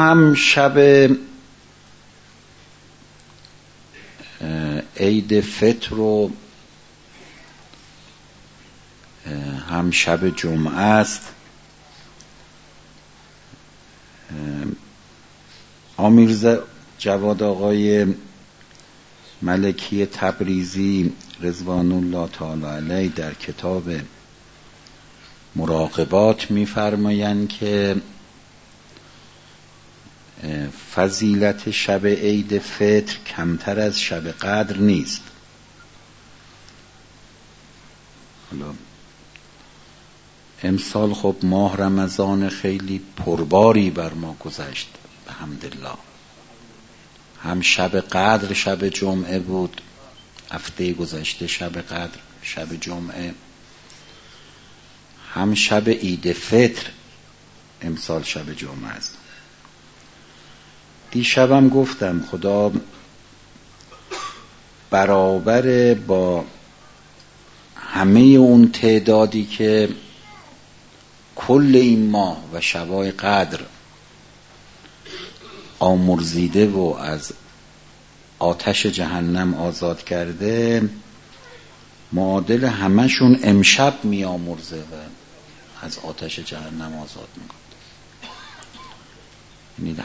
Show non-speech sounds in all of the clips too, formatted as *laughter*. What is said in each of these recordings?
هم شب عید فطر و هم شب جمعه است. آمیرزا جواد آقای ملکی تبریزی رضوان الله تعالی علیه در کتاب مراقبات میفرمایند که فضیلت شب عید فطر کمتر از شب قدر نیست. حالا امسال خب ماه رمضان خیلی پرباری بر ما گذشت به حمدالله هم شب قدر شب جمعه بود هفته گذشته شب قدر شب جمعه. هم شب عید فطر امسال شب جمعه است. دیشبم گفتم خدا برابر با همه اون تعدادی که کل این ماه و شبای قدر آمرزیده و از آتش جهنم آزاد کرده معادل همشون امشب میامرزه و از آتش جهنم آزاد می‌کنه.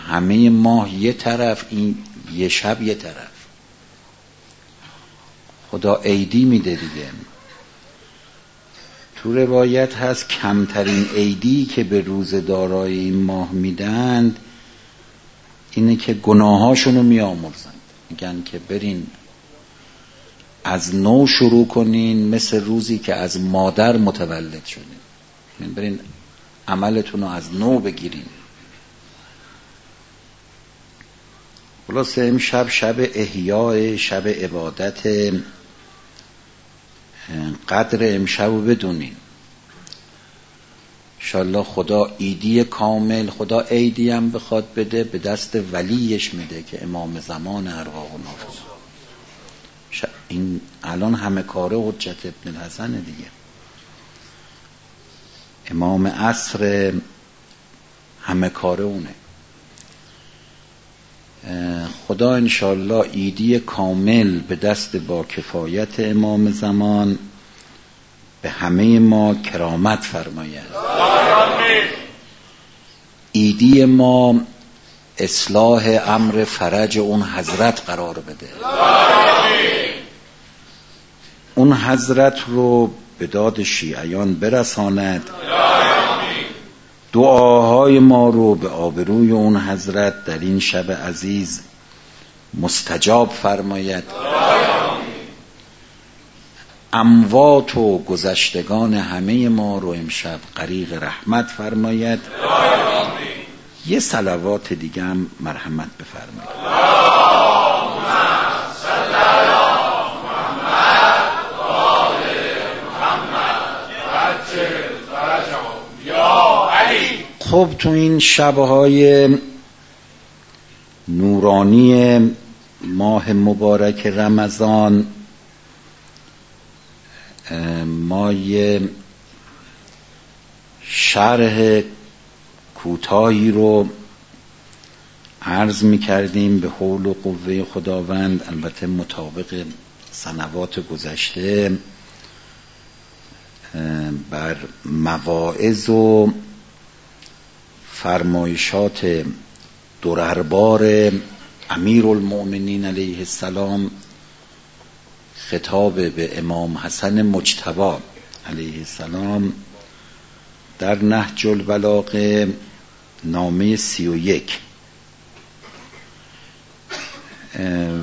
همه ماه یه طرف این یه شب یه طرف. خدا عیدی میده دیگه. تو روایت هست کمترین عیدی که به روز دارای این ماه میدند اینه که گناهاشونو میامرزند میگن که برین از نو شروع کنین مثل روزی که از مادر متولد شدین. یعنی برین عملتون رو از نو بگیرین. خلاصه امشب شب احیاء شب عبادت. قدر امشب رو بدونین. انشالله خدا ایدی کامل خدا عیدی هم بخواد بده به دست ولیش میده که امام زمان ارواح و نافذ این الان همه کاره حجت ابن الحسن دیگه. امام عصر همه کاره اونه. خدا انشالله ایدی کامل به دست با کفایت امام زمان به همه ما کرامت فرماید. ایدی ما اصلاح امر فرج اون حضرت قرار بده. اون حضرت رو به داد شیعیان برساند. دعاهای ما رو به آبروی اون حضرت در این شب عزیز مستجاب فرماید. اموات و گذشتگان همه ما رو امشب غریق رحمت فرماید. یه سلوات دیگه هم مرحمت بفرمایید خب تو این شبهای نورانی ماه مبارک رمضان ما یه شرح کوتاهی رو عرض می کردیم به حول و قوه خداوند البته مطابق سنوات گذشته بر مواعظ و فرمایشات درربار امیر المؤمنین علیه السلام خطاب به امام حسن مجتبا علیه السلام در نهج البلاغه نامه سی و یک.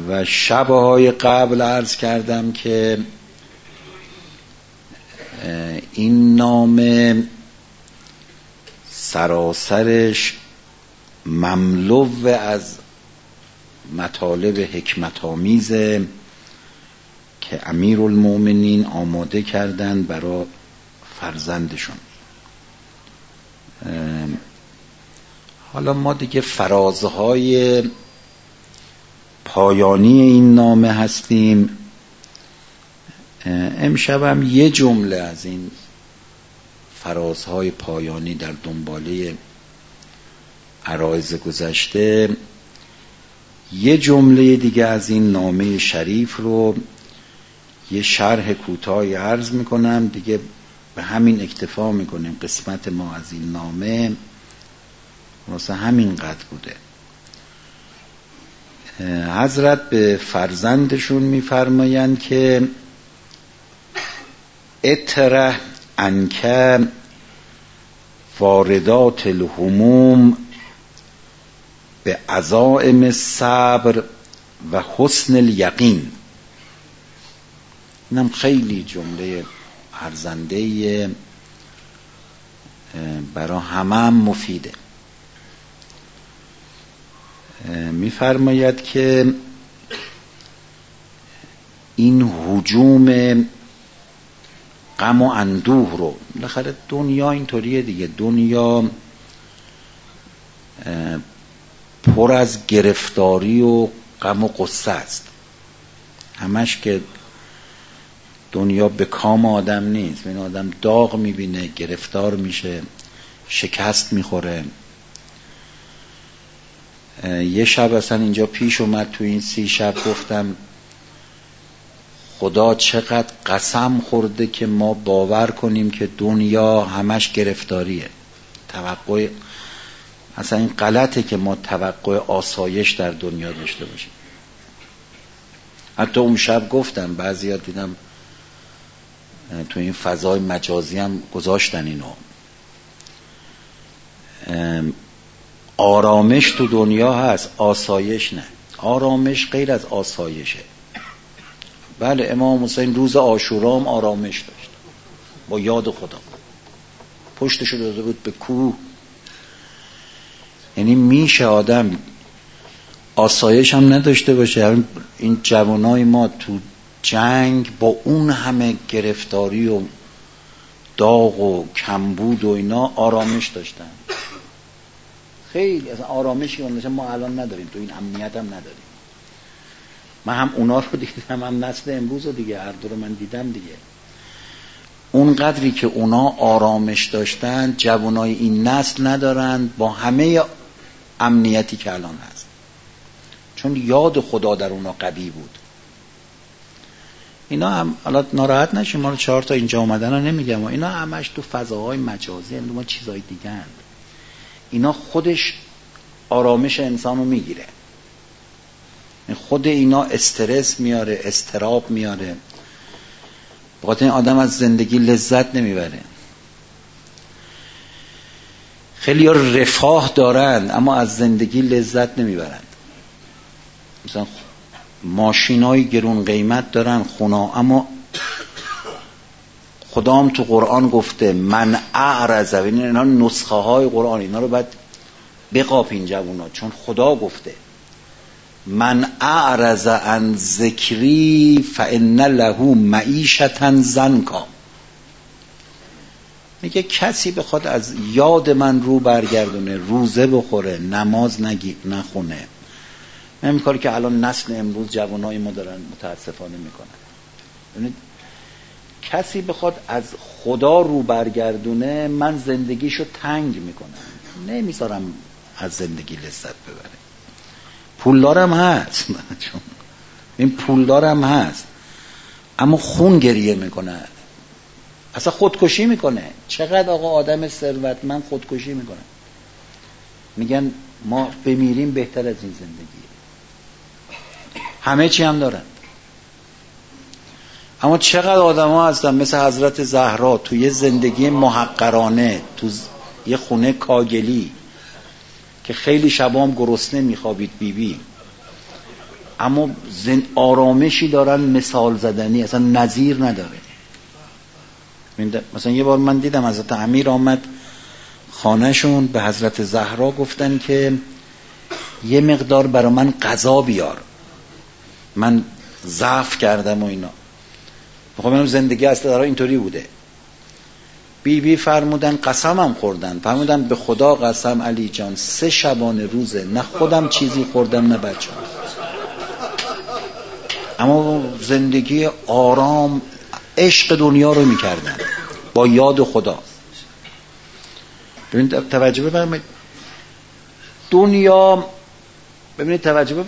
و شبهای قبل عرض کردم که این نامه سراسرش مملو از مطالب حکمت که امیر المومنین آماده کردن برای فرزندشون حالا ما دیگه فرازهای پایانی این نامه هستیم. امشبم یه جمله از این فرازهای پایانی در دنباله عرایز گذشته. یه جمله دیگه از این نامه شریف رو یه شرح کوتاهی عرض می‌کنم. دیگه به همین اکتفا می‌کنیم. قسمت ما از این نامه واسه همین قد بوده. حضرت به فرزندشون میفرمایند که اتره انکه واردات الهموم به عزائم صبر و حسن الیقین. اینم خیلی جمله ارزنده برا همه هم مفیده. میفرماید که این حجوم غم و اندوه رو. بالاخره دنیا اینطوریه دیگه. دنیا پر از گرفتاری و غم و قصه است. همش که دنیا به کام آدم نیست. این آدم داغ می‌بینه گرفتار میشه شکست می‌خوره. یه شب اصلا اینجا پیش اومد تو این سی شب گفتم خدا چقدر قسم خورده که ما باور کنیم که دنیا همش گرفتاریه. توقع اصلا این غلطه که ما توقع آسایش در دنیا داشته باشیم. حتی اون شب گفتم بعضی دیدم تو این فضای مجازی هم گذاشتن اینو. آرامش تو دنیا هست آسایش نه. آرامش غیر از آسایشه. بله امام حسین روز آشورام آرامش داشت. با یاد خدا. پشتش داده بود به کوه. یعنی میشه آدم آسایش هم نداشته باشه. این جوانای ما تو جنگ با اون همه گرفتاری و داغ و کمبود و اینا آرامش داشتن. خیلی از آرامشی ما الان نداریم. تو این امنیت هم نداریم. من هم اونا رو دیدم هم نسل امروز رو دیگه هر رو من دیدم دیگه. اون قدری که اونا آرامش داشتن جوانای این نسل ندارن با همه امنیتی که الان هست. چون یاد خدا در اونا قوی بود. اینا هم حالا ناراحت نشیم ما رو چهار تا اینجا اومدن رو نمیگم. اینا همش تو فضاهای مجازی ما چیزای دیگه اینا خودش آرامش انسان رو می‌گیره. خود اینا استرس میاره استراب میاره. بخاطر این آدم از زندگی لذت نمی‌بره. خیلی رفاه دارند اما از زندگی لذت نمی‌برند مثلا ماشین های گرون قیمت دارن خونا اما خدام تو قرآن گفته من اعرض این اینا نسخه های قرآن اینا رو باید بقاپ این جوونا چون خدا گفته. من اعرض عن ذکری فان له معیشتا زنکا. میگه کسی بخواد از یاد من رو برگردونه روزه بخوره نماز نگی نخونه. این کاری که الان نسل امروز جوانای ما دارن متاسفانه می‌کنن. یعنی کسی بخواد از خدا رو برگردونه من زندگیشو تنگ می‌کنم. نمی‌ذارم از زندگی لذت ببره. پولدارم هست. *laughs* این پولدارم هست. اما خون گریه می‌کنه. اصلا خودکشی می‌کنه. چقدر آقا آدم ثروتمند خودکشی می‌کنه. میگن ما بمیریم بهتر از این زندگی. همه چی هم دارن. اما چقدر آدم ها هستن؟ مثل حضرت زهرا تو یه زندگی محقرانه تو یه خونه کاگلی. که خیلی شبام گرسنه میخوابید بیبی. اما زن آرامشی دارن مثال زدنی اصلا نظیر نداره. مثلا یه بار من دیدم حضرت امیر آمد خانهشون به حضرت زهرا گفتن که یه مقدار برا من غذا بیار. من ضعف کردم و اینا. بخوام زندگی اصلا اینطوری بوده. بی بی فرمودن قسمم خوردن. فرمودن به خدا قسم علی جان سه شبانه روزه نه خودم چیزی خوردم نه بچه اما زندگی آرام عشق دنیا رو می‌کردن. با یاد خدا. ببین توجه بفرمایید. دنیا ببینید توجه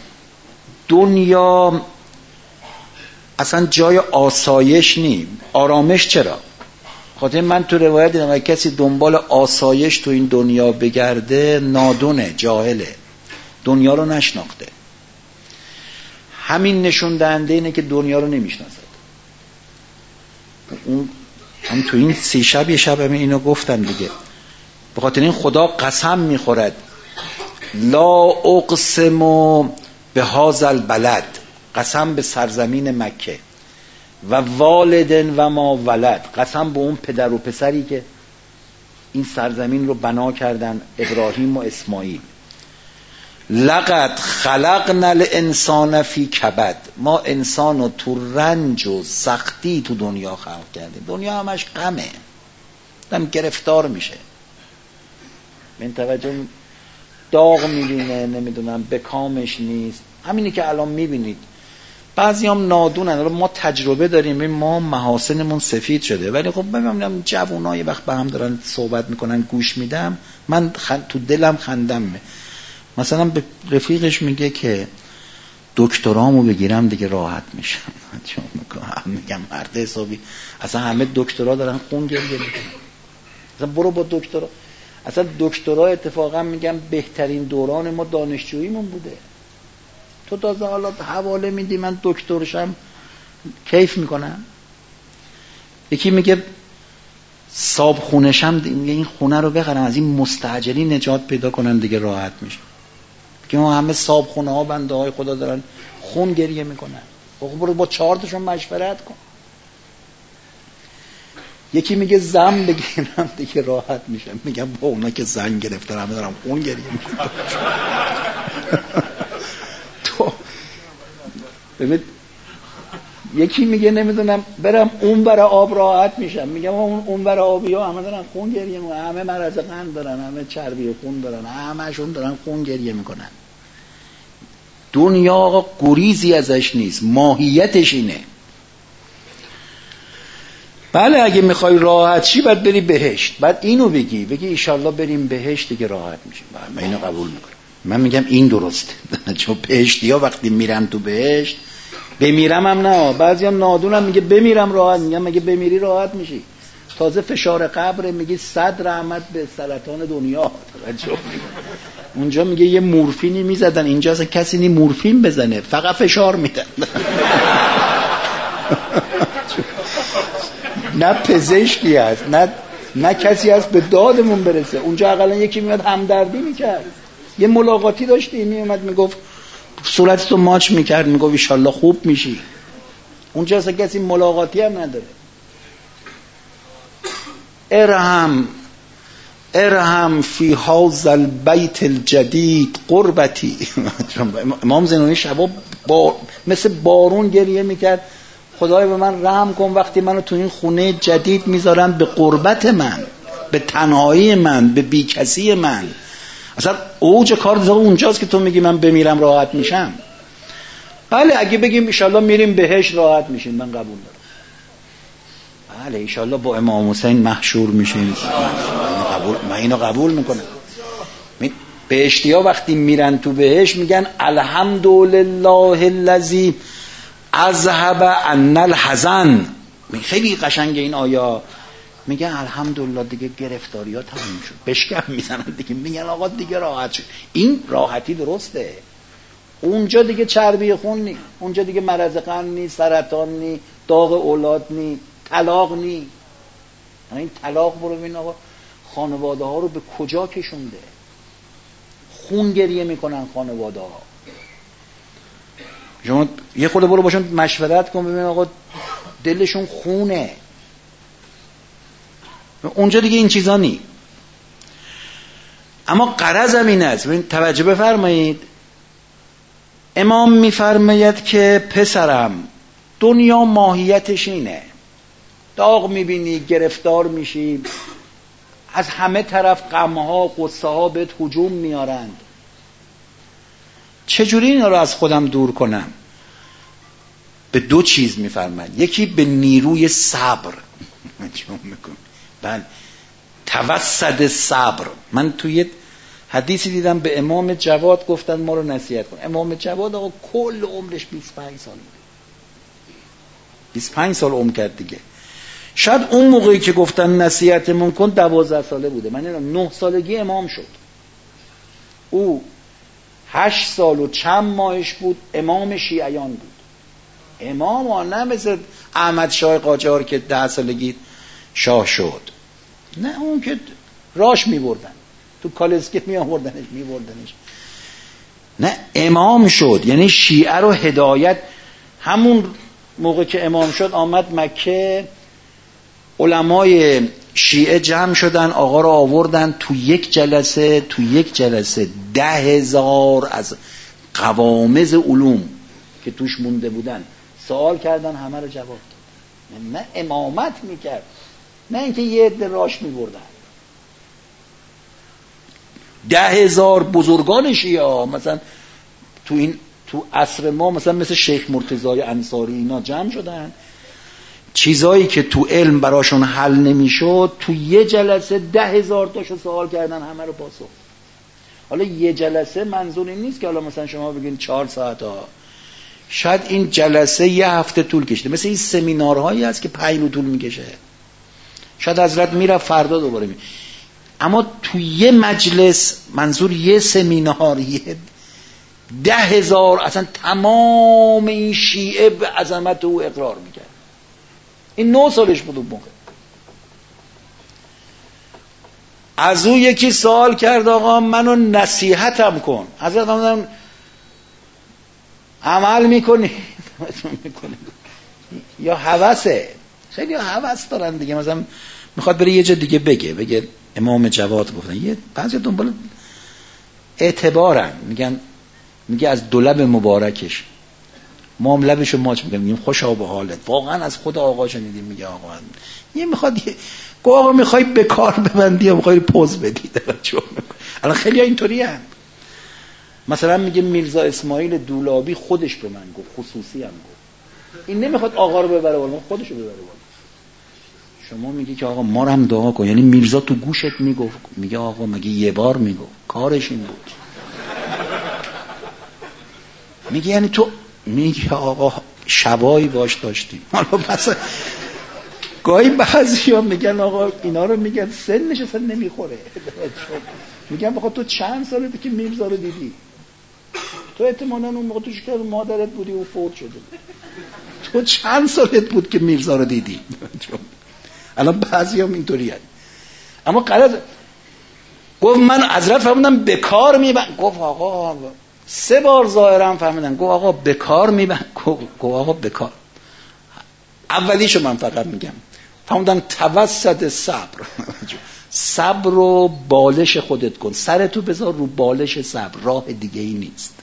دنیا اصلا جای آسایش نی. آرامش چرا؟ خاطر من تو روایت دیدم کسی دنبال آسایش تو این دنیا بگرده نادونه جاهله. دنیا رو نشناخته. همین نشون دهنده اینه که دنیا رو نمی‌شناسد. اون هم تو این سی شب یه شب همین اینو گفتن دیگه. به خاطر این خدا قسم می‌خورد. لا اقسم به هازل بلد قسم به سرزمین مکه. و والدن و ما ولد. قسم به اون پدر و پسری که این سرزمین رو بنا کردن ابراهیم و اسماعیل. لقد خلقنا الانسان فی کبد. ما انسان رو تو رنج و سختی تو دنیا خلق کردیم. دنیا همش غمه. دم گرفتار میشه. من توجه داغ می‌بینه نمی‌دونم به کامش نیست. همینی که الان می‌بینید. بعضی هم نادونن ما تجربه داریم. ما محاسنمون سفید شده. ولی خب ببینم جوانای وقت به هم دارن صحبت می‌کنن گوش میدم. من تو دلم خندم. مثلا به رفیقش میگه که دکترامو بگیرم دیگه راحت میشم. چون میگم مرد حسابی. اصلا همه دکترا دارن خون گریه می‌کنن. اصلا برو با دکترا. اصلا دکترا اتفاقا میگم بهترین دوران ما دانشجوییمون بوده. تو تازه حالا حواله میدی من دکترشم کیف می‌کنم. یکی میگه صاب خونشم میگه این خونه رو بخرم از این مستعجلی نجات پیدا کنم دیگه راحت میشه. که ما همه صاب خونه ها بنده های خدا دارن خون گریه می‌کنن. خب برو با چهارتشون مشورت کن. یکی میگه زن بگیرم دیگه راحت میشه. میگم با اونا که زن گرفتن همه دارم خون گریه می‌کنم ببین یکی میگه نمی‌دونم برم اون برای آب راحت میشم. میگم اون اون برای آبی ها همه دارن خون گریه می‌کنن. همه مرض قند دارن همه چربی خون دارن همهشون دارن خون گریه می‌کنن. دنیا آقا گریزی ازش نیست. ماهیتش اینه. بله اگه می‌خوای راحت چی باید بری بهشت. بعد اینو بگی. بگی ایشالله بریم بهشت دیگه راحت میشیم. من اینو قبول می‌کنم. من میگم این درسته *laughs* چون بهشتی ها وقتی میرم تو بهشت بمیرم هم نه. بعضی هم نادونم میگه بمیرم راحت. میگم مگه بمیری راحت میشی؟ تازه فشار قبر میگی صد رحمت به سرطان دنیا. اونجا میگه یه مورفینی می‌زدن. اینجا اصلا کسی نی مورفین بزنه. فقط فشار میدن. *laughs* نه پزشکی هست نه نه کسی هست به دادمون برسه. اونجا اقلا یکی میاد همدردی می‌کرد. یه ملاقاتی داشتی؟ میومد می‌گفت صورت تو ماچ می‌کرد. می‌گفت ایشالله خوب میشی. اونجا اصلا کسی ملاقاتی هم نداره. ارهم ارهم فی هاز البیت الجدید قربتی. *laughs* امام زنونی شبا با مثل بارون گریه می‌کرد. خدای به من رحم کن وقتی منو تو این خونه جدید می‌ذارم به قربت من به تنهایی من به بیکسی من. اصلا اوج کار دیگه اونجاست که تو میگی من بمیرم راحت میشم. بله اگه بگیم ایشالله میریم بهش راحت میشیم. من قبول دارم. بله ایشالله با امام حسین محشور میشیم. قبول من اینو قبول می‌کنم. بهشتی ها وقتی میرن تو بهش میگن الحمدلله الذی اذهب ان الحزن. خیلی قشنگ این آیا میگن الحمدلله دیگه گرفتاری ها تموم شد. بشکم می‌زنن دیگه. میگن آقا دیگه راحت شد. این راحتی درسته. اونجا دیگه چربی خون نی. اونجا دیگه مرض قند نی سرطان نی داغ اولاد نی طلاق نی. این طلاق برو ببین آقا. خانواده ها رو به کجا کشونده؟ خون گریه می‌کنن خانواده ها یه خورده برو باشون مشورت کن ببین آقا. دلشون خونه. اونجا دیگه این چیزا نی. اما قرضم این است. توجه بفرمایید. امام میفرماید که پسرم دنیا ماهیتش اینه. داغ می‌بینی گرفتار میشی. از همه طرف غمها قصه ها بهت حجوم میارند چجوری اینا رو از خودم دور کنم؟ به دو چیز میفرماید. یکی به نیروی صبر. *laughs* بله. توسط صبر. من توی حدیثی دیدم به امام جواد گفتن ما رو نصیحت کن. امام جواد آقا کل عمرش 25 سال بود. 25 سال عمر کرد دیگه. شاید اون موقعی که گفتن نصیحتمون کن 12 ساله بوده. من نمی‌دونم 9 سالگی امام شد. او هشت سال و چند ماهش بود امام شیعیان بود. امام ها نه مثل احمد شاه قاجار که ده سالگی شاه شد. نه اون که راش می بردن تو کالسکه می آوردنش می بردنش نه امام شد. یعنی شیعه رو هدایت. همون موقع که امام شد آمد مکه. علمای شیعه جمع شدن آقا رو آوردن تو یک جلسه تو یک جلسه. ده هزار از قوامز علوم که توش مونده بودن. سوال کردن همه رو جواب داد. نه امامت می‌کرد. نه اینکه یه عده راش میبردن. ده هزار بزرگان شیعه مثلا تو این تو عصر ما مثلا مثل شیخ مرتضای انصاری اینا جمع شدن. چیزایی که تو علم براشون حل نمی‌شد تو یه جلسه ده هزار تاشو سوال کردن همه رو پاسخ. حالا یه جلسه منظور این نیست که حالا مثلا شما بگین چهار ساعت ها. شاید این جلسه یه هفته طول کشیده. مثل این سمینارهایی هست که پنج طول می‌کشه. شاید حضرت میره فردا دوباره می اما تو یه مجلس منظور یه سمینار یه ده هزار اصلا تمام این شیعه به عظمت او اقرار می‌کرد. این نه سالش بود اون موقع. از او یکی سوال کرد آقا منو نصیحتم کن. حضرت فرمودن عمل می‌کنی؟ *laughs* یا حوثه خیلی حوث دارن دیگه. مثلا می‌خواد بره یه جا دیگه بگه بگه امام جواد گفتن. یه بعضی دنبال اعتبارن. میگن میگه از دولب مبارکش. ما هم لبشو ماچ میگم میگیم خوشا به حالت. واقعا از خود آقا شنیدیم میگه آقا. یه می‌خواد گو آقا می‌خوای به کار ببندی یا می‌خوای پوز بدی؟ *laughs* الان خیلی اینطوری هم مثلا میگه میرزا اسماعیل دولابی خودش به من گفت خصوصی هم گفت. این نمی‌خواد آقا رو ببره بالا خودش رو ببره شما میگی که آقا ما هم دعا کن. یعنی میرزا تو گوشت می‌گفت میگه آقا مگه یه بار می‌گفت. کارش این بود. میگه یعنی تو میگه آقا شبایی باش داشتیم. حالا پس گاهی بعضی ها میگن آقا اینا رو میگن سنش اصلا نمی‌خوره. میگن بخواد تو چند ساله که میرزا رو دیدی؟ تو احتمالا اون موقع تو شکر مادرت بودی و فوت شده تو چند سالت بود که میرزا رو دیدی؟ الان بعضی هم اینطوری هست اما قرار گفت من حضرت فرمودم به کار میبند. گفت آقا سه بار ظاهرا فهمیدن. گفت آقا به کار میبند. گفت آقا به کار اولیشو من فقط میگم. فرمودن توسط صبر. صبر رو بالش خودت کن. سرتو بذار رو بالش صبر. راه دیگه ای نیست.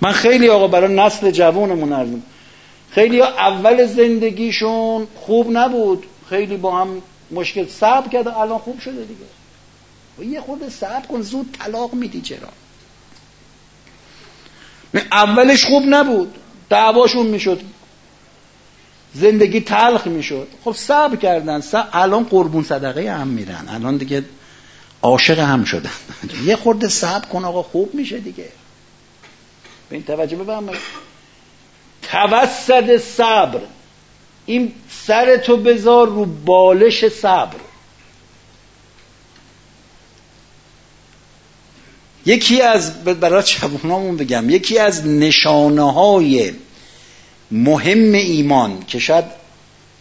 من خیلی آقا برای نسل جوانمون عرض خیلی اول زندگیشون خوب نبود. خیلی با هم مشکل صبر کرده الان خوب شده دیگه. و یه خورده صبر کن زود طلاق میدی چرا؟ اولش خوب نبود. دعواشون می‌شد. زندگی تلخ می‌شد. خب صبر کردن. صبر الان قربون صدقه هم میرن الان دیگه عاشق هم شدن. *laughs* یه خورده صبر کن آقا خوب میشه دیگه. به این توجه بفرمایید توسط صبر. این سر تو بذار رو بالش صبر. یکی از برای چبونامون بگم یکی از نشانه های مهم ایمان که شاید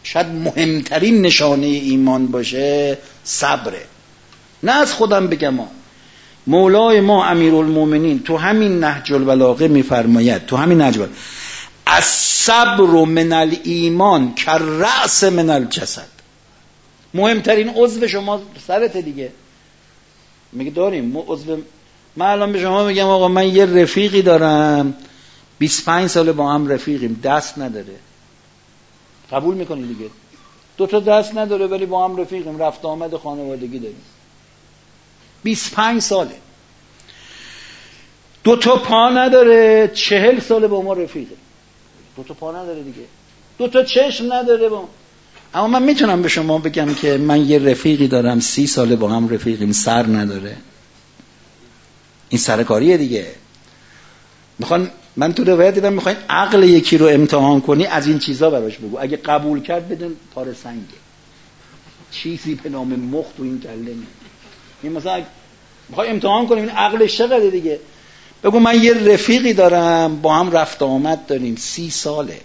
شاید مهمترین نشانه ایمان باشه صبره. نه از خودم بگم ما مولای ما امیرالمومنین تو همین نهج البلاغه میفرماید تو همین نهج از صبر من ایمان که رأس من الجسد. مهمترین عضو شما سرت دیگه. میگه داریم عضو من الان به شما میگم آقا من یه رفیقی دارم. 25 ساله با هم رفیقیم دست نداره. قبول می‌کنی دیگه؟ دو تا دست نداره ولی با هم رفیقیم. رفت آمد خانوادگی داریم. 25 ساله. دو تا پا نداره چهل ساله با ما رفیقه دو تا پا نداره دیگه. دو تا چشم نداره با. اما من می‌تونم به شما بگم که من یه رفیقی دارم سی ساله با هم رفیقیم سر نداره. این سرکاریه دیگه. می‌خوان من تو روایت دیدم می‌خواین عقل یکی رو امتحان کنی از این چیزا براش بگو. اگه قبول کرد بدون پار سنگه. چیزی به نام مخ تو این کله این مثلا می‌خوای امتحان کنیم این عقلش چقدر دیگه؟ بگو من یه رفیقی دارم با هم رفت آمد داریم. سی ساله.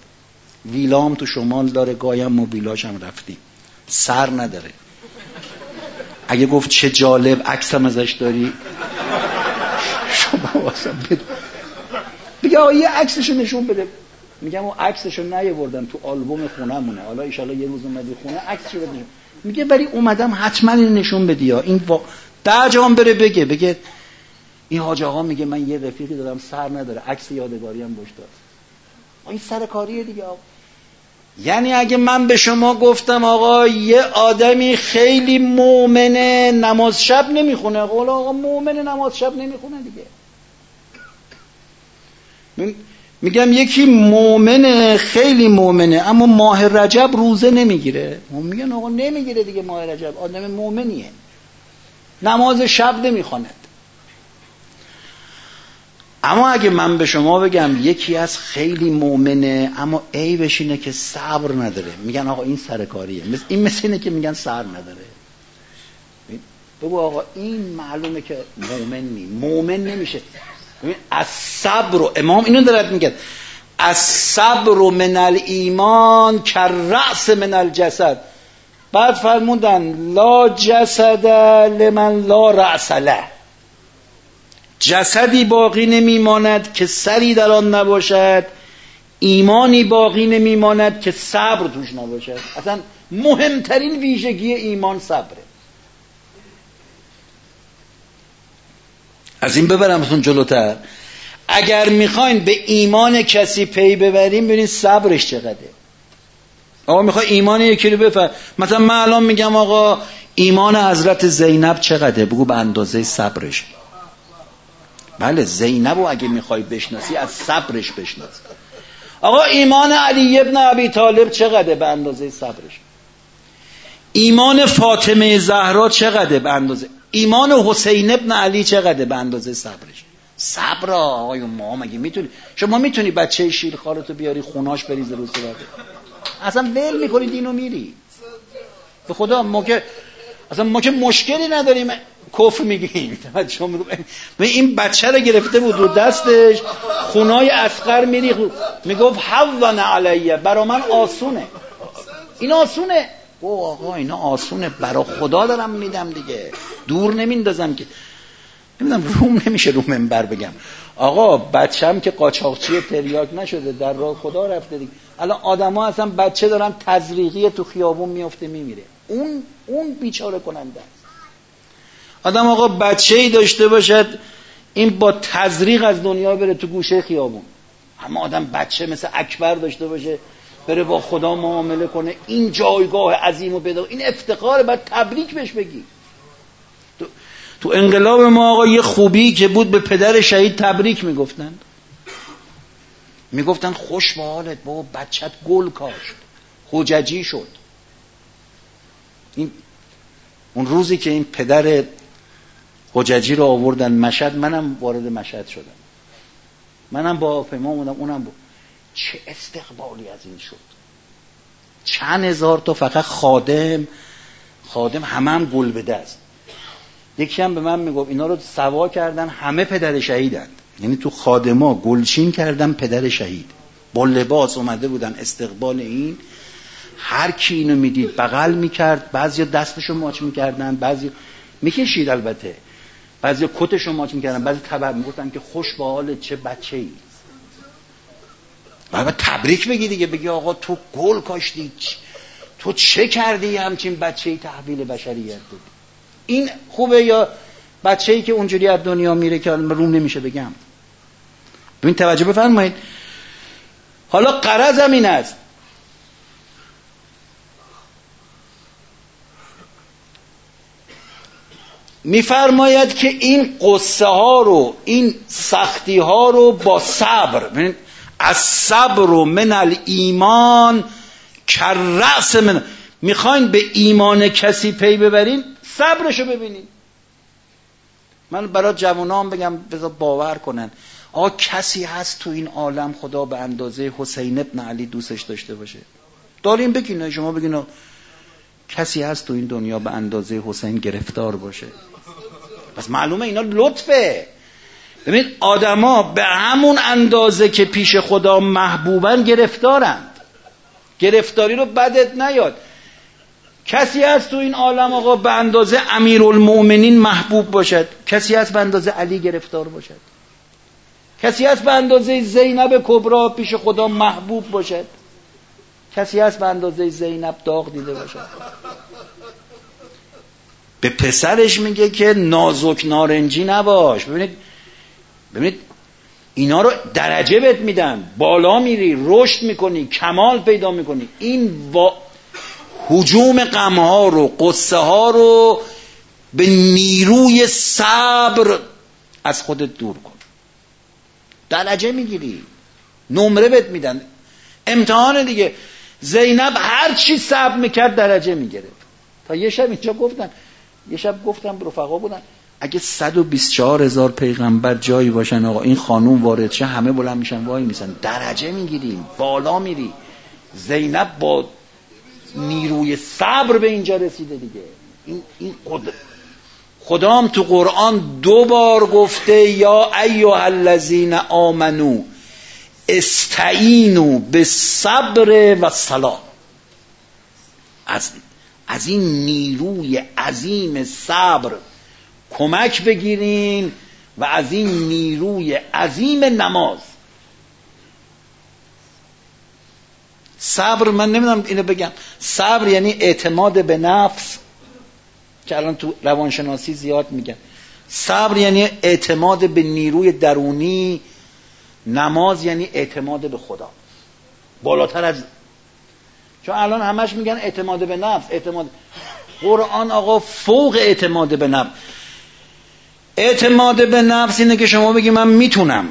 ویلام تو شمال داره گایم و ویلاش هم رفتیم. سر نداره. اگه گفت چه جالب عکسم ازش داری؟ شما واسه بگه آقا یه عکسشو نشون بده. میگم اون عکسشو نیاوردم تو آلبوم خونمونه حالا ان یه روز اومدی خونه عکسشو بده. میگه ولی اومدم حتما این نشون بدی این وا... جام بره بگه. بگه این حاج آقا میگه من یه رفیقی دارم سر نداره. عکس یادگاری هم باش داد این سرکاریه دیگه آقا. یعنی اگه من به شما گفتم آقا یه آدمی خیلی مؤمنه نماز شب نمی‌خونه قول آقا مؤمنه نماز شب نمی‌خونه دیگه. میگم یکی مؤمنه خیلی مؤمنه اما ماه رجب روزه نمی‌گیره. هم میگن آقا نمی‌گیره دیگه ماه رجب آدم مؤمنیه. نماز شب نمی‌خواند اما اگه من به شما بگم یکی از خیلی مؤمنه اما عیبش اینه که صبر نداره. میگن آقا این سرکاریه این مثل اینه که میگن سر نداره. بگو آقا این معلومه که مؤمن نی. مؤمن نمیشه. از صبر و امام اینو دارد میگه. از صبر من الایمان که رأس من الجسد. بعد فرمودن لا جسد لمن لا رأس له. جسدی باقی نمیماند که سری در آن نباشد. ایمانی باقی نمیماند که صبر توش نباشد. اصلا مهمترین ویژگی ایمان صبره. از این ببرمتون جلوتر. اگر می‌خواین به ایمان کسی پی ببریم ببینید صبرش چقدره. آقا می‌خوای ایمان یکی رو بفر مثلا من الان میگم آقا ایمان حضرت زینب چقدره؟ بگو به اندازه صبرش. بله زینب رو اگه می‌خوای بشناسی از صبرش بشناس. آقا ایمان علی ابن ابی طالب چقدره به اندازه صبرش؟ ایمان فاطمه زهرا چقدره به اندازه؟ ایمان حسین ابن علی چقدره به اندازه صبرش؟ صبر آقای ما مگه می‌تونی؟ شما می‌تونی بچه شیرخوارتو بیاری خوناش بریزه رو صورت اصلا ول می‌کنی دینو میری. به خدا ما که اصلا ما که مشکلی نداریم. کفر میگیم این بچه رو گرفته بود رو دستش. خونای اسقر میری می‌گفت حوان علیه. برا من آسونه. این آسونه. او آقا اینا آسونه. برا خدا دارم میدم دیگه. دور نمیندازم که. نمی‌دونم روم نمیشه رو منبر بگم. آقا بچم که قاچاقچی تریاک نشده در راه خدا رفته دیگه. الان آدما اصلا بچه دارن تزریقی تو خیابون میفته میمیره. اون اون بیچاره کننده. آدم آقا بچه ای داشته باشد این با تزریق از دنیا بره تو گوشه خیابون. اما آدم بچه مثل اکبر داشته باشه بره با خدا معامله کنه. این جایگاه عظیم و بده این افتخار باید تبریک بهش بگی. تو, تو انقلاب ما آقا یه خوبی که بود به پدر شهید تبریک می‌گفتن. می‌گفتن خوش به حالت بابا بچت گل کاشت. حججی شد. این اون روزی که این پدر حججی رو آوردن مشهد منم وارد مشهد شدم. منم با پیما بودم اونم بود چه استقبالی از این شد؟ چند هزار تا فقط خادم خادم همه هم گل به دست. یکی هم به من می‌گفت اینا رو سوا کردن همه پدر شهیدند. یعنی تو خادما گلچین کردن پدر شهید. با لباس اومده بودن استقبال این. هر کی اینو می‌دید بغل می‌کرد بعضی دستشو ماچ می‌کردن بعضی می‌کشید البته. بعضی کتشو ماچ می‌کردن؟ بعضی تبر می‌گفتن که خوش به حال چه بچه ای باید تبریک بگی دیگه بگی آقا تو گل کاشتی تو چه کردی همچین بچه ای تحویل بشریت دادی؟ این خوبه یا بچه ای که اونجوری از دنیا میره که روم نمیشه بگم؟ ببین توجه بفرمایید. حالا قرض این است. میفرماید که این قصه ها رو این سختی ها رو با صبر از صبر و من الایمان کررس من. می‌خواین به ایمان کسی پی ببرین؟ صبرشو ببینین. من برای جوانان بگم بذار باور کنن. آقا کسی هست تو این عالم خدا به اندازه حسین ابن علی دوستش داشته باشه؟ داریم بگین شما بگین کسی هست تو این دنیا به اندازه حسین گرفتار باشه؟ پس معلومه اینا لطفه. ببینید آدما به همون اندازه که پیش خدا محبوبن گرفتارند. گرفتاری رو بدت نیاد. کسی هست تو این عالم آقا به اندازه امیرالمؤمنین محبوب باشد؟ کسی هست به اندازه علی گرفتار باشد؟ کسی هست به اندازه زینب کبرا پیش خدا محبوب باشد؟ کسی هست به اندازه زینب داغ دیده باشد؟ به پسرش میگه که نازک نارنجی نباش. ببینید ببینید اینا رو درجه بهت میدن. بالا میری رشد می‌کنی کمال پیدا می‌کنی. این وا... حجوم غمها رو قصه ها رو به نیروی صبر از خودت دور کن. درجه می‌گیری. نمره بهت میدن. امتحان دیگه. زینب هر چی صبر می‌کرد درجه می‌گرفت. تا یه شب اینجا گفتن یه شب گفتم رفقا بودن. اگه 124 هزار پیغمبر جایی باشن آقا این خانوم وارد شه همه بلند میشن وای میسن. درجه می‌گیریم بالا میری. زینب با نیروی صبر به اینجا رسیده دیگه. این, این خود خدام تو قرآن دو بار گفته یا ایها الذین آمنو استعینو به صبر و سلام از, از این نیروی عظیم صبر کمک بگیرین و از این نیروی عظیم نماز. صبر من نمی‌دونم اینو بگم. صبر یعنی اعتماد به نفس که الان تو روانشناسی زیاد میگن. صبر یعنی اعتماد به نیروی درونی نماز یعنی اعتماد به خدا. بالاتر از چون الان همش میگن اعتماد به نفس اعتماد. قرآن آقا فوق اعتماد به نفس. اعتماد به نفس اینه که شما بگی من می‌تونم.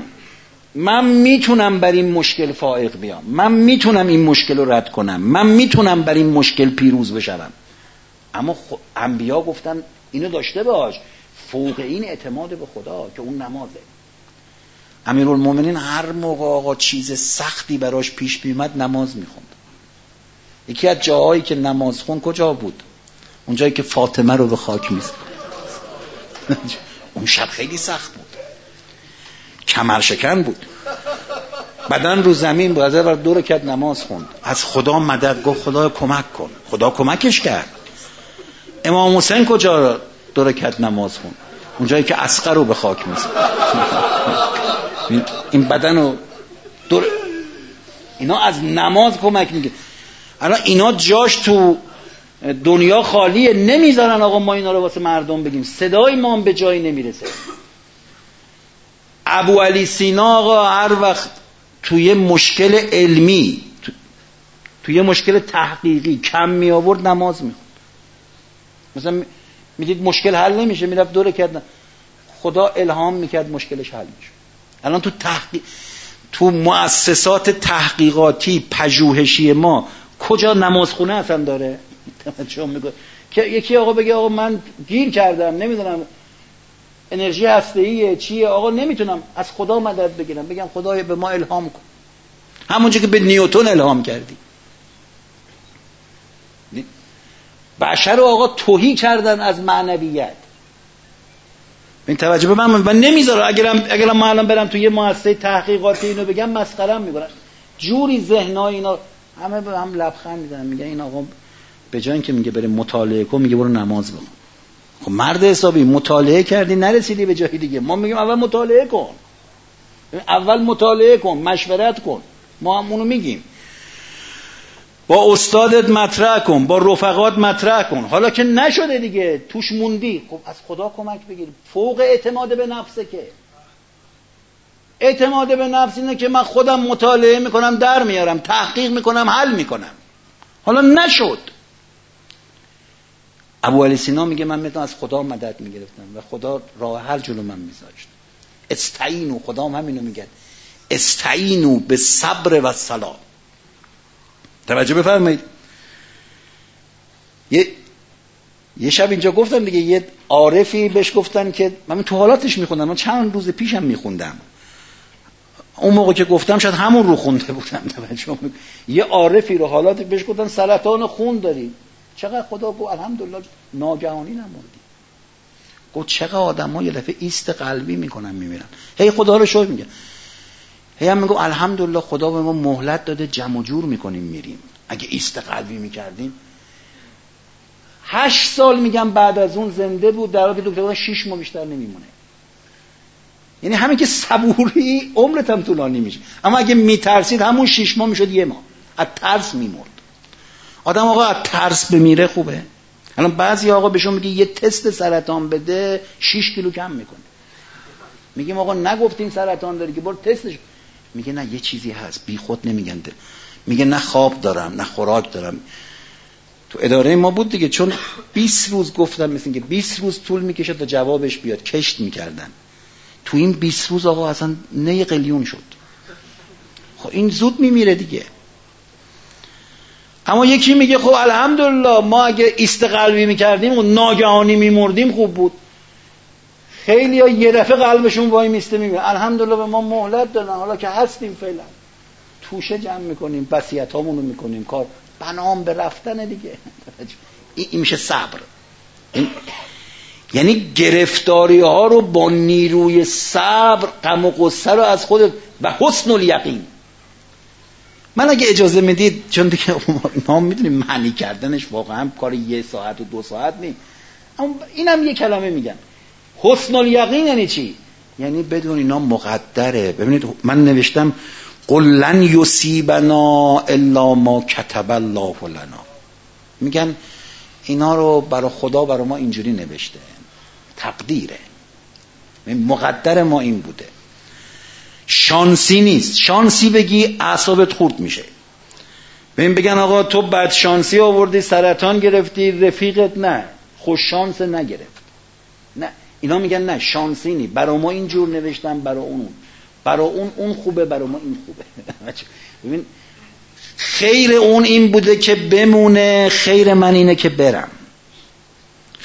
من می‌تونم بر این مشکل فائق بیام. من می‌تونم این مشکل رو رد کنم. من می‌تونم بر این مشکل پیروز بشوم. اما خ... انبیا گفتن اینو داشته باش. فوق این اعتماد به خدا که اون نمازه. امیرالمومنین هر موقع آقا چیز سختی براش پیش بیمد نماز می‌خوند. یکی از جاهایی که نماز خون کجا بود؟ اونجایی که فاطمه رو به خاک میز اون شب خیلی سخت بود. کمر شکن بود. بدن رو زمین بود. از دور کرد نماز خوند. از خدا مدد گفت خدا کمک کن. خدا کمکش کرد. امام حسین کجا دور کرد نماز خوند؟ اونجایی که اسقر رو به خاک می‌زد. این بدن رو دور اینا از نماز کمک میگه. الان اینا جاش تو دنیا خالیه نمی‌ذارن آقا ما اینا رو واسه مردم بگیم. صدای ما به جایی نمی‌رسه. ابو علی سینا آقا هر وقت توی مشکل علمی توی مشکل تحقیقی کم می آورد نماز می مثلا می‌دید مشکل حل نمیشه می‌رفت دوره کردن خدا الهام می‌کرد مشکلش حل میشه الان تو تحقیق تو مؤسسات تحقیقاتی پژوهشی ما کجا نمازخونه اصلا داره؟ که یکی آقا بگه آقا من گیر کردم نمی‌دونم انرژی هسته چیه؟ آقا نمی‌تونم از خدا مدد بگیرم. بگم خدای به ما الهام کن. همونجا که به نیوتون الهام کردی. بشر آقا توهی کردن از معنویت. این توجه به من من نمی‌ذارم. اگرم اگرم من الان برم تو یه مؤسسه تحقیقاتی اینو بگم مسخرم می‌کنن جوری ذهنای اینا همه به هم لبخند می‌زنن میگن این آقا به جای اینکه میگه بره مطالعه کن میگه برو نماز بخون. خب مرد حسابی مطالعه کردی نرسیدی به جای دیگه. ما میگیم اول مطالعه کن. اول مطالعه کن مشورت کن. ما هم اونو میگیم. با استادت مطرح کن با رفقات مطرح کن. حالا که نشده دیگه توش موندی. خب از خدا کمک بگیر. فوق اعتماد به نفسه که. اعتماد به نفس اینه که من خودم مطالعه می‌کنم در میارم تحقیق می‌کنم حل می‌کنم. حالا نشد. ابو علی سینا میگه من می‌تونم از خدا مدد می‌گرفتم و خدا راه حل جلو من میذاشت. استعینو خدا هم همینو میگه. استعینو به صبر و سلام توجه بفرمایید. یه یه شب اینجا گفتم دیگه یه عارفی بهش گفتن که من تو حالاتش میخوندم. من چند روز پیشم میخوندم. اون موقع که گفتم شاید همون رو خونده بودم توجه یه عارفی رو حالات بهش گفتن سرطان خون داری. چقدر خدا گفت؟ الحمدلله ناگهانی نموندی گفت چقدر آدم ها یه دفعه ایست قلبی می‌کنن میمیرن. هی خدا رو شکر میگه. هی هم میگو الحمدلله خدا به ما مهلت داده جمع جور می‌کنیم میریم. اگه ایست قلبی می‌کردیم. هشت سال میگم بعد از اون زنده بود در حالی که دکتر شیش ماه بیشتر نمیمونه. یعنی همین که صبوری عمرت هم طولانی میشه. اما اگه میترسید همون شیش ماه می‌شد یه ماه. از ترس میمرد. آدم آقا از ترس بمیره خوبه. الان بعضی آقا بهشون میگه یه تست سرطان بده 6 کیلو کم می‌کنه. میگیم آقا نگفتیم سرطان داری که برو تستش. میگه نه یه چیزی هست. بی خود نمیگن میگه نه خواب دارم نه خوراک دارم. تو اداره ما بود دیگه چون 20 روز گفتم مثل که 20 روز طول می‌کشه تا جوابش بیاد. کشت می‌کردن. تو این 20 روز آقا اصلا نه قلیون شد. خب این زود میمیره دیگه. اما یکی میگه خب الحمدلله ما اگه استقلبی می‌کردیم و ناگهانی میمردیم خوب بود. خیلی ها یه دفعه قلبشون وای میسته میگه الحمدلله به ما مهلت دادن حالا که هستیم فعلا. توشه جمع می‌کنیم بسیت رو می‌کنیم کار. بنام به رفتن دیگه. *laughs* این میشه صبر. یعنی گرفتاری ها رو با نیروی صبر غم و قصه رو از خود و حسن الیقین من اگه اجازه می‌دید چون دیگه ما می‌دونیم معنی کردنش واقعا کار یه ساعت و دو ساعت نیست. اما اینم یه کلمه میگن حسن الیقین یعنی چی؟ یعنی بدون اینا مقدره. ببینید من نوشتم قل لن یصیبنا الا ما کتب الله لنا. میگن اینا رو برای خدا برای ما اینجوری نوشته. تقدیره. مقدر ما این بوده. شانسی نیست. شانسی بگی اعصابت خورد میشه. ببین بگن آقا تو بد شانسی آوردی سرطان گرفتی رفیقت نه. خوش شانس نگرفت. نه. اینا میگن نه شانسی نی برا ما اینجور نوشتن برا اون. برا اون اون خوبه برا ما این خوبه. *laughs* ببین خیر اون این بوده که بمونه خیر من اینه که برم.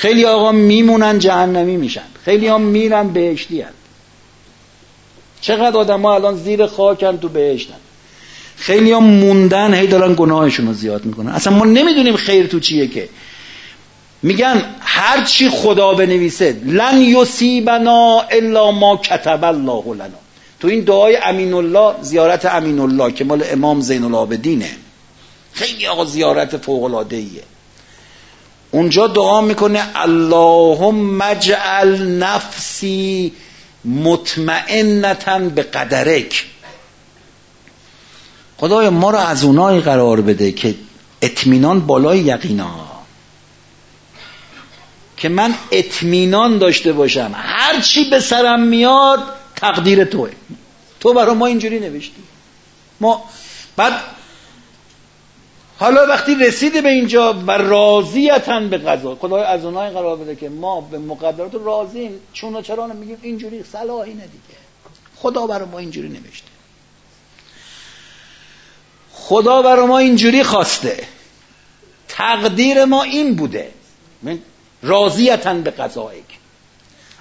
خیلی آقا میمونن جهنمی میشن. خیلی ها میرن بهشتی هن. چقدر آدم ها الان زیر خاکن تو بهشتن. خیلی ها موندن هی دارن گناهشون رو زیاد می‌کنن. اصلا ما نمی‌دونیم خیر تو چیه که. میگن هر چی خدا بنویسه لن یصیبنا الا ما کتب الله لنا. تو این دعای امین الله زیارت امین الله که مال امام زین العابدینه خیلی آقا زیارت فوق العاده ایه اونجا دعا می‌کنه اللهم مجعل نفسی مطمئنتن به قدرک. خدای ما رو از اونایی قرار بده که اطمینان بالای یقینا. که من اطمینان داشته باشم. هر چی به سرم میاد تقدیر توه. تو برای ما اینجوری نوشتی. ما بعد حالا وقتی رسیده به اینجا و راضیتن به قضا خدای از اونای قرار بده که ما به مقدرات راضیم چون چرا میگیم اینجوری صلاح اینه دیگه. خدا برای ما اینجوری نوشته. خدا برای ما اینجوری خواسته. تقدیر ما این بوده. راضیتن به قضایک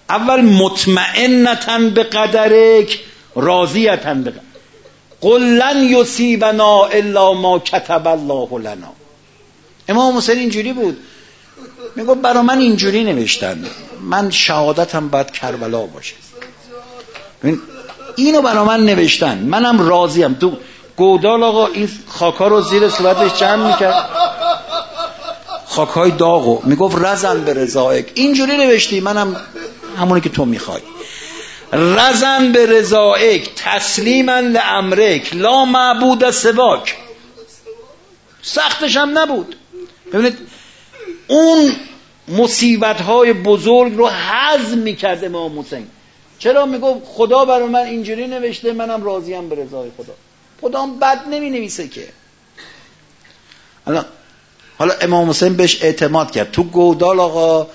اول مطمئنتن به قدرک راضیتن به قل لن یصیبنا الا ما کتب الله لنا. امام حسین اینجوری بود. میگو برا من اینجوری نوشتن. من شهادتم باید کربلا باشه. اینو برا من نوشتن. منم راضیم. تو گودال آقا این خاکا رو زیر صورتش جمع می‌کرد. خاکای داغو می‌گفت رزن به رضایک اینجوری نوشتی. منم همونی که تو می‌خوای. رزن به رضایک تسلیما امرک لا معبود سواک. سختش هم نبود. ببینید اون مصیبت های بزرگ رو حزم می‌کرد امام حسین. چرا می‌گفت خدا برای من اینجوری نوشته منم راضیم به رضای خدا. خدا هم بد نمی نویسه که. حالا حالا امام حسین بهش اعتماد کرد. تو گودال آقا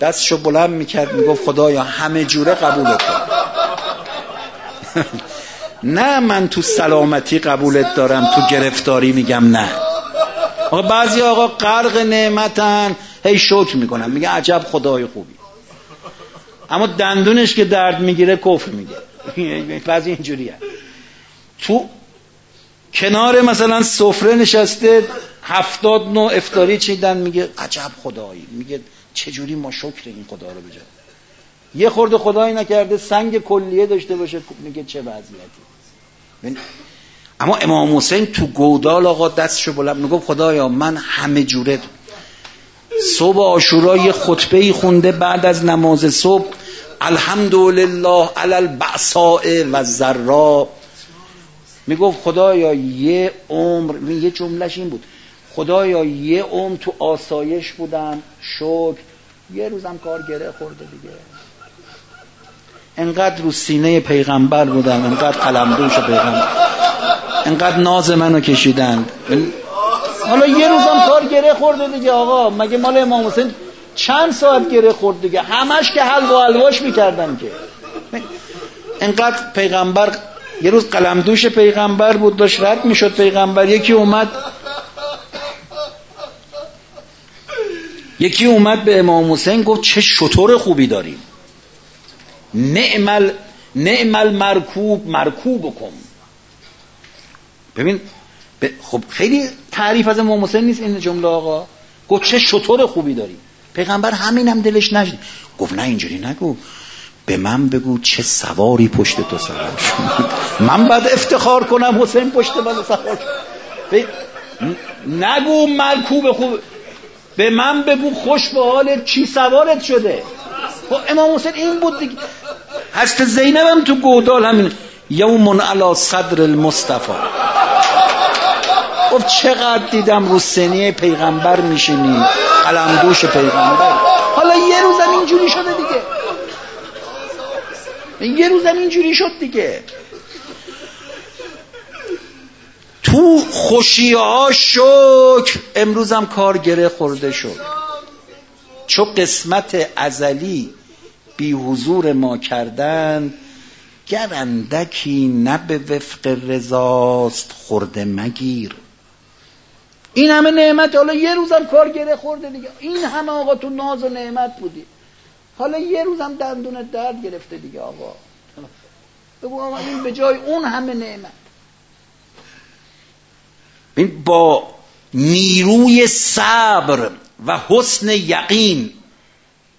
دستشو بلند می‌کرد می‌گفت خدایا همه جوره قبول کن نه من تو سلامتی قبولت دارم تو گرفتاری میگم نه. آقا بعضی آقا غرق نعمتن هی شکر می‌کنن میگه عجب خدای خوبی. اما دندونش که درد می‌گیره کفر میگه. *laughs* بعضی اینجوری تو کنار مثلا سفره نشسته هفتاد نوع افتاری چیدن میگه عجب خدایی. میگه چجوری ما شکر این خدا رو بجا یه خورده خدایی نکرده سنگ کلیه داشته باشه میگه چه وضعیتی. اما امام حسین تو گودال آقا دستشو بلند می‌گفت خدایا من همه جوره صبح آشورا یه خطبه خونده بعد از نماز صبح الحمدلله علی البعصاء و ذرا می‌گفت خدایا یه عمر یه جملش این بود خدایا یه عمر تو آسایش بودم شکر. یه روزم کار گره خورده دیگه. انقدر رو سینه پیغمبر بودم انقدر قلمدوش پیغمبر. انقدر ناز منو کشیدند حالا یه روزم کار گره خورده دیگه آقا. مگه مال امام حسین چند ساعت گره خورد دیگه؟ همش که حل و الواش می‌کردن که. انقدر پیغمبر یه روز قلمدوش پیغمبر بود داشت رد می‌شد پیغمبر. یکی اومد یکی اومد به امام حسین گفت چه شطور خوبی داریم. نعمل نعمل مرکوب مرکوب کن. ببین خب خیلی تعریف از امام حسین نیست این جمله آقا. گفت چه شطور خوبی داریم. پیغمبر هم دلش نشد. گفت نه اینجوری نگو. به من بگو چه سواری پشت تو سوار من بعد افتخار کنم حسین پشت من سوار نگو مرکوب خوب. به من بگو خوش به حالت چی سوارت شده. خب امام حسین این بود دیگه. هست هم تو گودال همین یومون علا صدر المصطفى گفت چقدر دیدم رو سنی پیغمبر میشینی. قلمدوش پیغمبر. حالا یه روزم اینجوری شده دیگه. یه روزم اینجوری شد دیگه. تو خوشی ها شکر. امروزم کار گره خورده شد. چو قسمت ازلی بی حضور ما کردن گر اندکی نه به وفق رضاست خورده مگیر. این همه نعمت حالا یه روزم کار گره خورده دیگه. این همه آقا تو ناز و نعمت بودی. حالا یه روزم دندون درد گرفته دیگه آقا. بگو آقا این به جای اون همه نعمت. با نیروی صبر و حسن یقین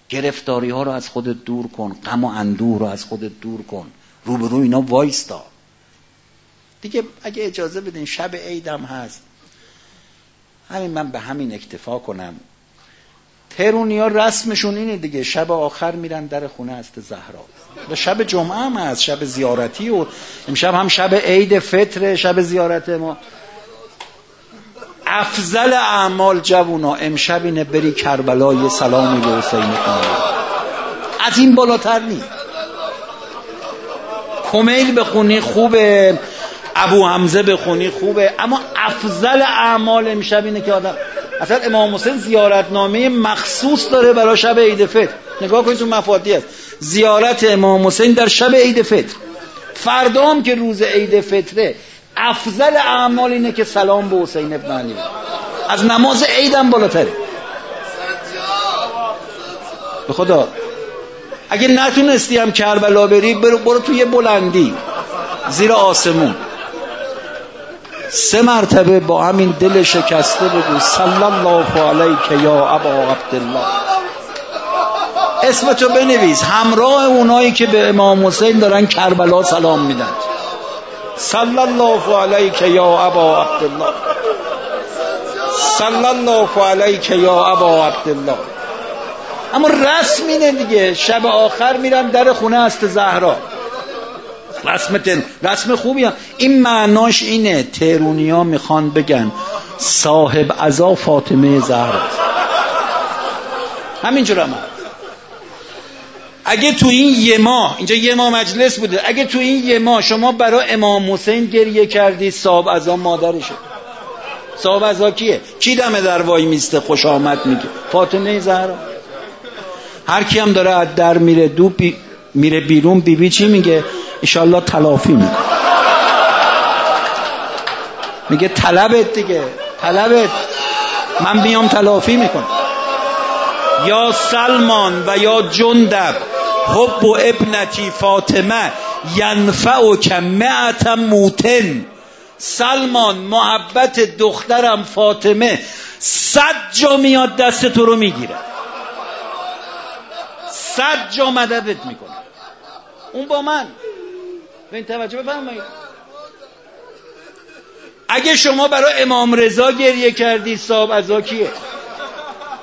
گرفتاری ها رو از خودت دور کن غم و اندوه رو از خودت دور کن روبرو اینا وایستا. دیگه اگه اجازه بدین شب عیدم هست. همین من به همین اکتفا کنم. ترونی ها رسمشون اینه دیگه شب آخر میرن در خونه است زهرا. و شب جمعه هم هست شب زیارتی و امشب هم شب عید فطر شب زیارت ما. افضل اعمال جوونا امشب اینه بری کربلا یه سلامی به حسین کنی از این بالاتر نیست کمیل بخونی خوبه ابو حمزه بخونی خوبه اما افضل اعمال امشب اینه که آدم اصلا امام حسین زیارتنامه مخصوص داره برای شب عید فطر. نگاه کنید تو مفادی است زیارت امام حسین در شب عید فطر. فردا هم که روز عید فطره افضل اعمال اینه که سلام به حسین ابن علی. از نماز عیدم بالاتره. به خدا. اگه نتونستی هم کربلا بری برو, برو توی بلندی. زیر آسمون. سه مرتبه با همین دل شکسته بگو صلی الله علیک یا ابا عبدالله. اسمتو بنویس. همراه اونایی که به امام حسین دارن کربلا سلام میدن. صلی الله علیک یا ابا عبدالله. صلی الله علیک یا ابا عبدالله. اما رسم اینه دیگه. شب آخر میرن در خونه است زهرا. رسم تن رسم خوبی هم. این معناش اینه. ترونیا می‌خوان بگن صاحب ازا فاطمه زهرا. همینجور هم اگه تو این یه ماه اینجا یه ماه مجلس بوده اگه تو این یه ماه شما برای امام حسین گریه کردی صاحب ازا مادرشه. صاحب ازا کیه؟ کی دم در وای میسته خوش آمد میگه؟ فاطمه زهرا. هر کی هم داره از در میره دو بی میره بیرون بیبی بی چی میگه؟ ایشالله تلافی میگه میگه طلبت دیگه طلبت. من بیام تلافی می‌کنم. یا سلمان و یا جندب. حب و ابنتی فاطمه ینفع و کمعت موتن. سلمان محبت دخترم فاطمه صد جا میاد دست تو رو می‌گیره. صد جا مددت می‌کنه. اون با من. به این توجه بفرمایید. اگه شما برای امام رضا گریه کردی صاحب ازا کیه؟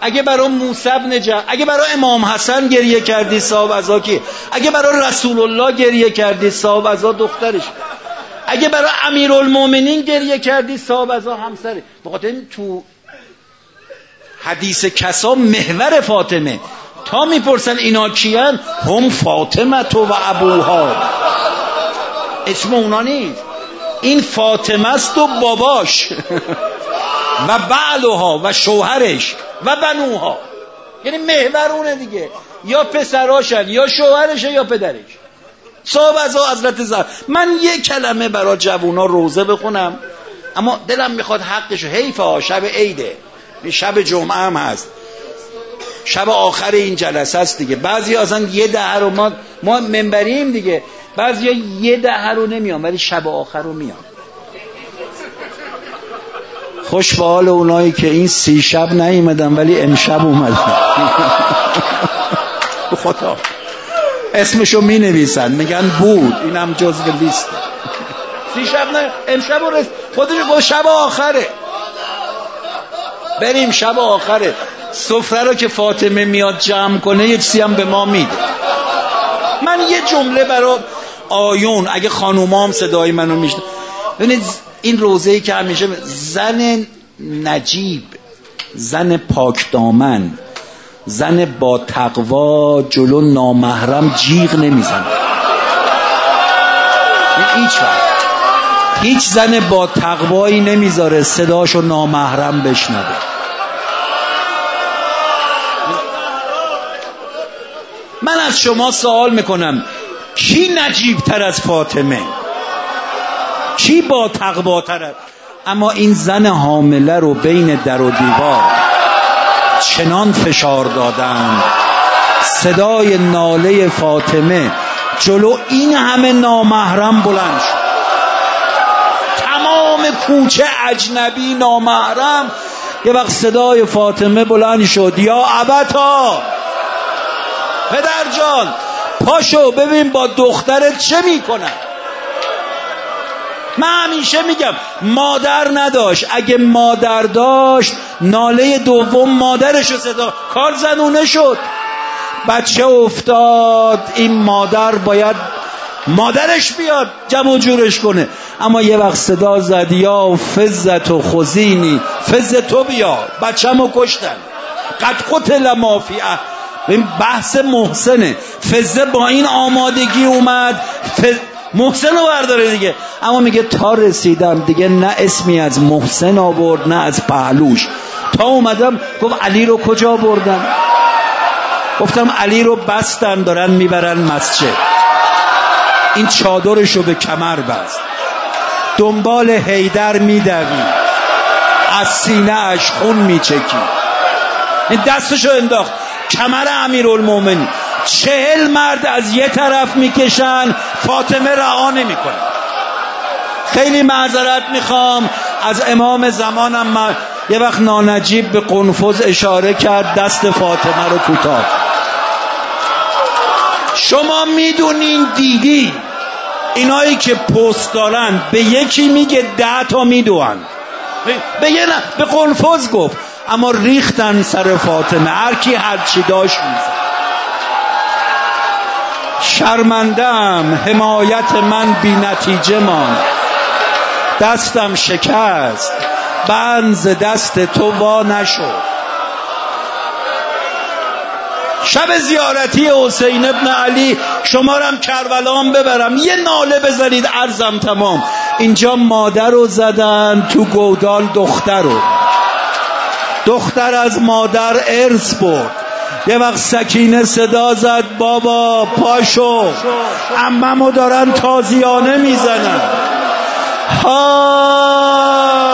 اگه برای موسی بن اگه برای امام حسن گریه کردی صاحب ازا کیه اگه برای رسول الله گریه کردی صاحب ازا دخترش؟ اگه برای امیرالمومنین گریه کردی صاحب ازا همسره بخاطر تو حدیث کسا محور فاطمه. تا می‌پرسن اینا کیان هم فاطمه تو و ابوها. اسم اونا نیست. این فاطمه است و باباش. *laughs* و بعلها و شوهرش. و بنوها. یعنی محور دیگه. یا پسراشن یا شوهرشه یا پدرش. صاحب از حضرت زهر. من یه کلمه برای جوونا روزه بخونم. اما دلم می‌خواد حقشو. حیفا شب عیده. شب جمعه هم هست. شب آخر این جلسه است دیگه. بعضی اصلا یه دهه رو ما ما منبریم دیگه. بعضی یه دهه رو نمیان ولی شب آخر رو میان. خوش به حال اونایی که این سی شب نیومدن ولی امشب اومدن. *laughs* خدا. اسمشو می نویسن میگن بود. اینم جزو لیست. سی شب نه امشب و رس خودش با شب آخره. بریم شب آخره. سفره رو که فاطمه میاد جمع کنه یه چیزی هم به ما میده. من یه جمله برای آیون اگه خانومام صدای منو میشن ببینید این روزه ای که همیشه زن نجیب زن پاک دامن زن با تقوا جلو نامحرم جیغ نمی‌زنه. هیچ وقت. هیچ زن با تقوایی نمی‌ذاره صداشو نامحرم بشنوه. من از شما سوال می‌کنم کی نجیب تر از فاطمه؟ کی با تقوا تر اما این زن حامله رو بین در و دیوار چنان فشار دادن صدای ناله فاطمه جلو این همه نامحرم بلند شد. تمام کوچه اجنبی نامحرم. یه وقت صدای فاطمه بلند شد. یا ابتا! پدر جان پاشو ببین با دخترت چه می‌کنن من همیشه میگم مادر نداشت. اگه مادر داشت ناله دوم مادرش رو صدا کار زنونه شد. بچه افتاد این مادر باید مادرش بیاد جمع جورش کنه. اما یه وقت صدا زد یا فزت و خزینی فز تو بیا. بچه کشتن. قد قتل مافیه این بحث محسنه. فزه با این آمادگی اومد. محسن رو برداره دیگه. اما میگه تا رسیدم دیگه نه اسمی از محسن آورد نه از پهلوش. تا اومدم گفت علی رو کجا بردن گفتم علی رو بستن دارن می‌برن مسجد. این چادرش رو به کمر بست. دنبال هیدر میدوی. از سینه اش خون میچکی. این دستشو انداخت. کمر المومنی چهل مرد از یه طرف می‌کشن فاطمه رها نمی‌کنه. خیلی معذرت می‌خوام. از امام زمانم من یه وقت نانجیب به قنفذ اشاره کرد دست فاطمه رو کوتاه. شما می‌دونین دیدی؟ اینایی که پست دارن به یکی میگه ده تا میدوان. به یه نه به قنفذ گفت. اما ریختن سر فاطمه. هر کی هر چی داشت میزن شرمندم حمایت من بی نتیجه مان دستم شکست. بنز دست تو وا نشد. شب زیارتی حسین ابن علی شمارم کربلام ببرم. یه ناله بذارید ارزم تمام. اینجا مادر رو زدن تو گودال دختر رو. دختر از مادر ارث برد. یه وقت سکینه صدا زد بابا پاشو. اممو دارن تازیانه می‌زنن. ها.